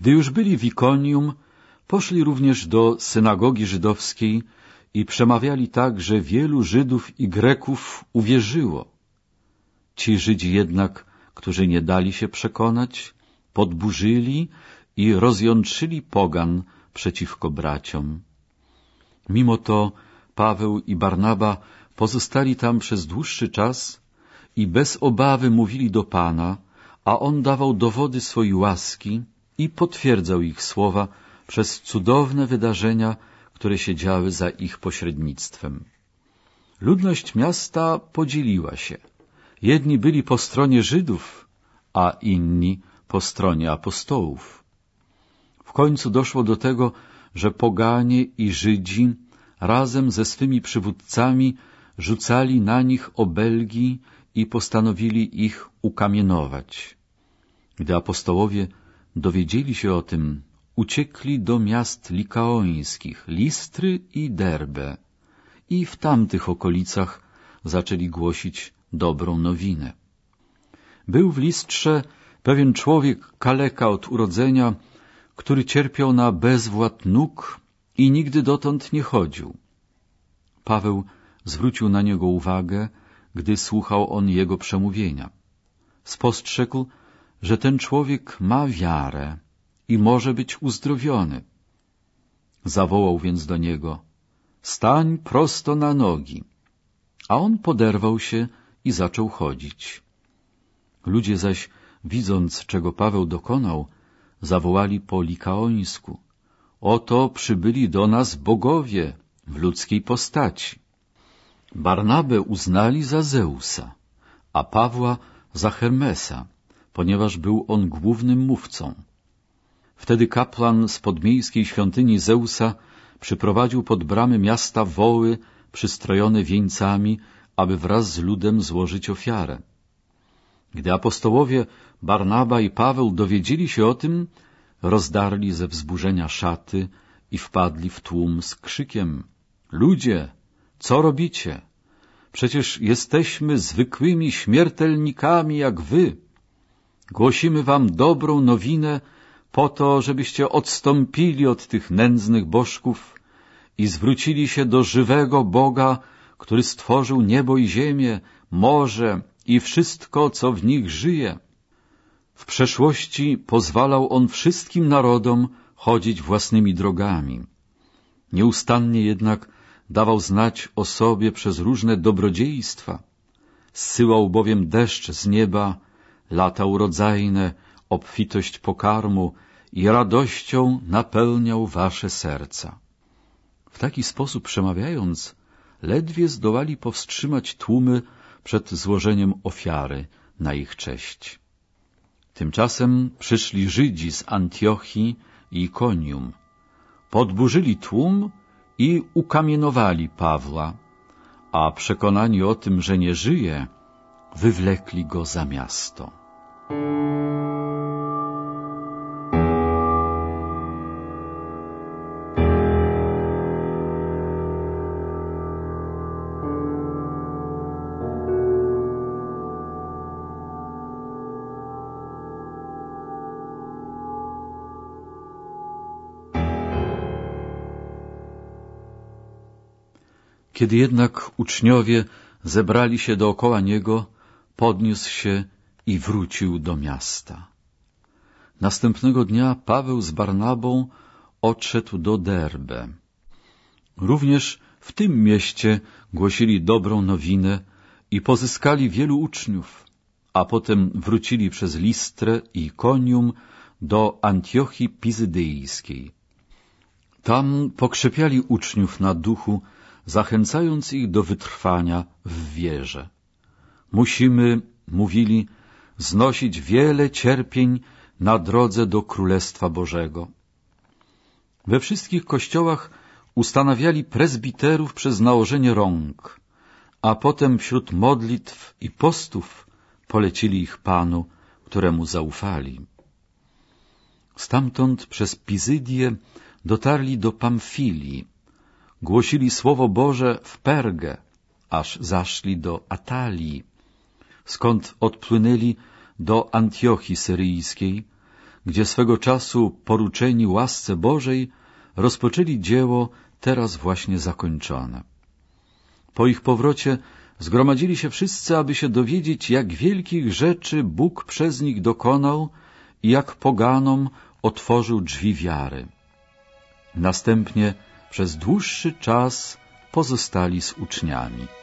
Gdy już byli w Ikonium, poszli również do synagogi żydowskiej i przemawiali tak, że wielu Żydów i Greków uwierzyło. Ci Żydzi jednak, którzy nie dali się przekonać, podburzyli i rozjątrzyli pogan przeciwko braciom. Mimo to Paweł i Barnaba pozostali tam przez dłuższy czas i bez obawy mówili do Pana, a On dawał dowody swojej łaski i potwierdzał ich słowa przez cudowne wydarzenia, które się działy za ich pośrednictwem. Ludność miasta podzieliła się. Jedni byli po stronie Żydów, a inni po stronie apostołów. W końcu doszło do tego, że poganie i Żydzi razem ze swymi przywódcami rzucali na nich obelgi i postanowili ich ukamienować. Gdy apostołowie dowiedzieli się o tym, uciekli do miast likaońskich, Listry i Derbe i w tamtych okolicach zaczęli głosić dobrą nowinę. Był w Listrze pewien człowiek kaleka od urodzenia, który cierpiał na bezwład nóg i nigdy dotąd nie chodził. Paweł zwrócił na niego uwagę, gdy słuchał on jego przemówienia. Spostrzegł, że ten człowiek ma wiarę i może być uzdrowiony. Zawołał więc do niego, stań prosto na nogi. A on poderwał się i zaczął chodzić. Ludzie zaś, widząc, czego Paweł dokonał, zawołali po likaońsku. Oto przybyli do nas bogowie w ludzkiej postaci. Barnabę uznali za Zeusa, a Pawła za Hermesa, ponieważ był on głównym mówcą. Wtedy kaplan z podmiejskiej świątyni Zeusa przyprowadził pod bramy miasta woły przystrojone wieńcami, aby wraz z ludem złożyć ofiarę. Gdy apostołowie Barnaba i Paweł dowiedzieli się o tym, rozdarli ze wzburzenia szaty i wpadli w tłum z krzykiem — Ludzie, co robicie? Przecież jesteśmy zwykłymi śmiertelnikami jak wy. Głosimy wam dobrą nowinę po to, żebyście odstąpili od tych nędznych bożków i zwrócili się do żywego Boga, który stworzył niebo i ziemię, morze i wszystko, co w nich żyje. W przeszłości pozwalał on wszystkim narodom chodzić własnymi drogami. Nieustannie jednak dawał znać o sobie przez różne dobrodziejstwa. Zsyłał bowiem deszcz z nieba, lata urodzajne, obfitość pokarmu i radością napełniał wasze serca. W taki sposób przemawiając, ledwie zdołali powstrzymać tłumy przed złożeniem ofiary na ich cześć. Tymczasem przyszli Żydzi z Antiochii i Ikonium, podburzyli tłum i ukamienowali Pawła, a przekonani o tym, że nie żyje, wywlekli go za miasto. Kiedy jednak uczniowie zebrali się dookoła niego, podniósł się i wrócił do miasta. Następnego dnia Paweł z Barnabą odszedł do Derbe. Również w tym mieście głosili dobrą nowinę i pozyskali wielu uczniów, a potem wrócili przez Listrę i Konium do Antiochii Pizydyjskiej. Tam pokrzepiali uczniów na duchu, zachęcając ich do wytrwania w wierze. Musimy, mówili, znosić wiele cierpień na drodze do Królestwa Bożego. We wszystkich kościołach ustanawiali prezbiterów przez nałożenie rąk, a potem wśród modlitw i postów polecili ich Panu, któremu zaufali. Stamtąd przez Pizydię dotarli do Pamfilii, głosili Słowo Boże w Pergę, aż zaszli do Atalii, skąd odpłynęli do Antiochii Syryjskiej, gdzie swego czasu poruczeni łasce Bożej rozpoczęli dzieło teraz właśnie zakończone. Po ich powrocie zgromadzili się wszyscy, aby się dowiedzieć, jak wielkich rzeczy Bóg przez nich dokonał i jak poganom otworzył drzwi wiary. Następnie przez dłuższy czas pozostali z uczniami.